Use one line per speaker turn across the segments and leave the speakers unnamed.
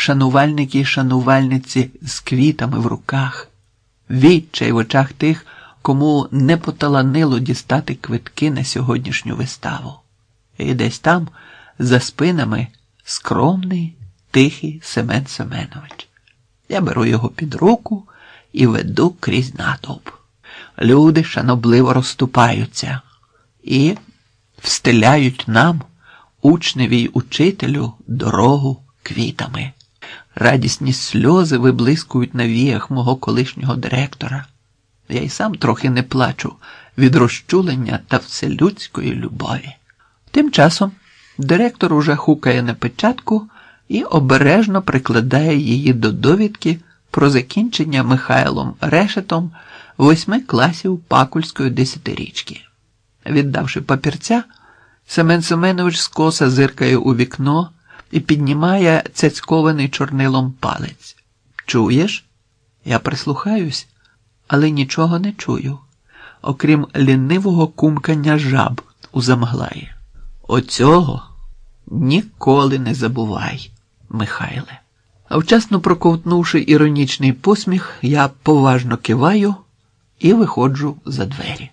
шанувальники і шанувальниці з квітами в руках, відчай в очах тих, кому не поталанило дістати квитки на сьогоднішню виставу. І десь там, за спинами, скромний, тихий Семен Семенович. Я беру його під руку і веду крізь натовп. Люди шанобливо розступаються і встиляють нам, учневі й учителю, дорогу квітами. Радісні сльози виблискують на віях мого колишнього директора. Я й сам трохи не плачу від розчулення та вселюдської любові. Тим часом директор уже хукає на печатку і обережно прикладає її до довідки про закінчення Михайлом Решетом восьми класів Пакульської десятирічки. Віддавши папірця, Семен Семенович скоса зиркає у вікно і піднімає цяцькований чорнилом палець. Чуєш? Я прислухаюсь, але нічого не чую, окрім лінивого кумкання жаб у замглаї. Оцього ніколи не забувай, Михайле. А вчасно проковтнувши іронічний посміх, я поважно киваю і виходжу за двері.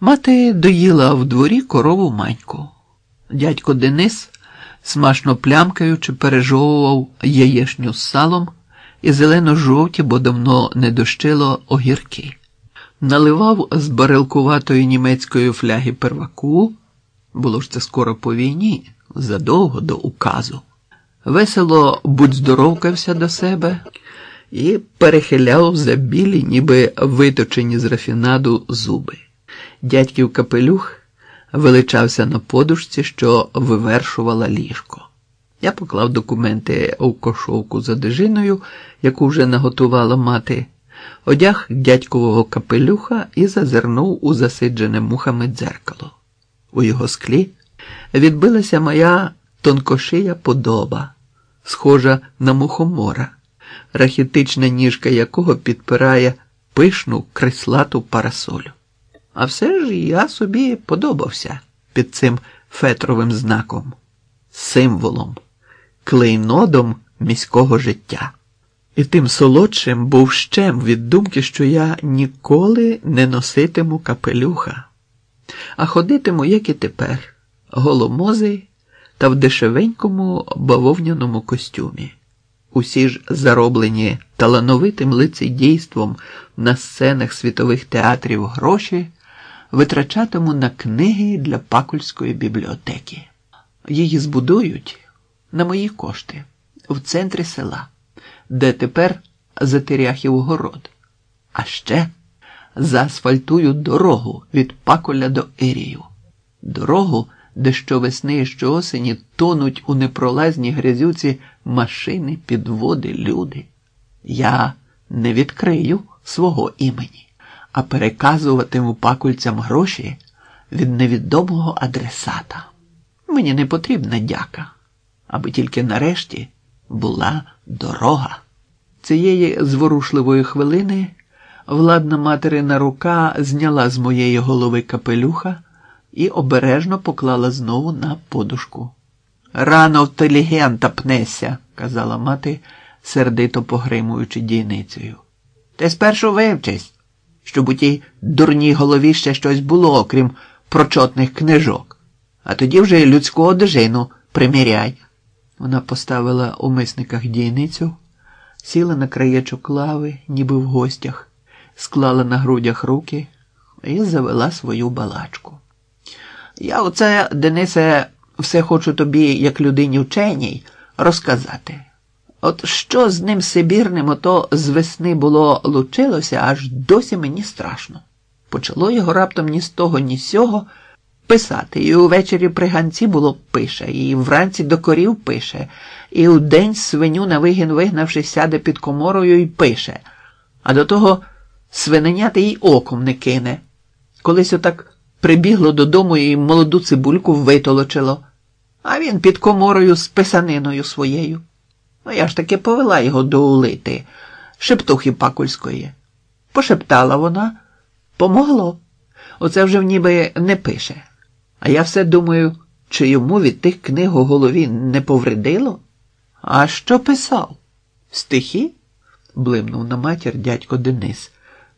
Мати доїла в дворі корову маньку. Дядько Денис, смачно плямкаючи, пережовував яєшню з салом і зелено-жовті, бо давно не дощило огірки. Наливав з барилкуватої німецької фляги перваку, було ж це скоро по війні, задовго до указу. Весело будь здоровкався до себе і перехиляв за білі, ніби виточені з рафінаду зуби. Дядьків капелюх величався на подушці, що вивершувала ліжко. Я поклав документи у кошовку за дежиною, яку вже наготувала мати, одяг дядькового капелюха і зазирнув у засиджене мухами дзеркало. У його склі відбилася моя тонкошия подоба, схожа на мухомора, рахітична ніжка якого підпирає пишну креслату парасолю. А все ж я собі подобався під цим фетровим знаком, символом, клейнодом міського життя. І тим солодшим був щем від думки, що я ніколи не носитиму капелюха, а ходитиму, як і тепер, голомозий та в дешевенькому бавовняному костюмі. Усі ж зароблені талановитим лицедійством на сценах світових театрів гроші витрачатиму на книги для Пакульської бібліотеки. Її збудують на мої кошти в центрі села, де тепер Затеряхів город. А ще заасфальтую дорогу від Пакуля до Ірію. Дорогу, де щовесни і щоосені тонуть у непролазній грязюці машини, підводи, люди. Я не відкрию свого імені, а переказуватиму пакульцям гроші від невідомого адресата. Мені не потрібна дяка, аби тільки нарешті була дорога. Цієї зворушливої хвилини владна материна рука зняла з моєї голови капелюха і обережно поклала знову на подушку. Рано втелігента пнеся, казала мати, сердито погримуючи дійницею. Ти спершу вивчись, щоб у тій дурній голові ще щось було, окрім прочотних книжок, а тоді вже людську одежину приміряй. Вона поставила у мисниках дійницю, сіла на краєчок лави, ніби в гостях, склала на грудях руки і завела свою балачку. Я оце, Денисе, все хочу тобі, як людині вченій, розказати. От що з ним Сибірним ото з весни було лучилося, аж досі мені страшно. Почало його раптом ні з того, ні з сього писати. І увечері при ганці було пише, і вранці до корів пише, і вдень свиню на вигін вигнавши, сяде під коморою і пише, а до того свиненяти й оком не кине. Колись отак прибігло додому і молоду цибульку витолочило, а він під коморою з писаниною своєю. Ну, я ж таки повела його до улити, шептухи Пакульської. Пошептала вона, помогло. Оце вже ніби не пише. А я все думаю, чи йому від тих книг у голові не повредило? А що писав? Стихи? блимнув на матір дядько Денис,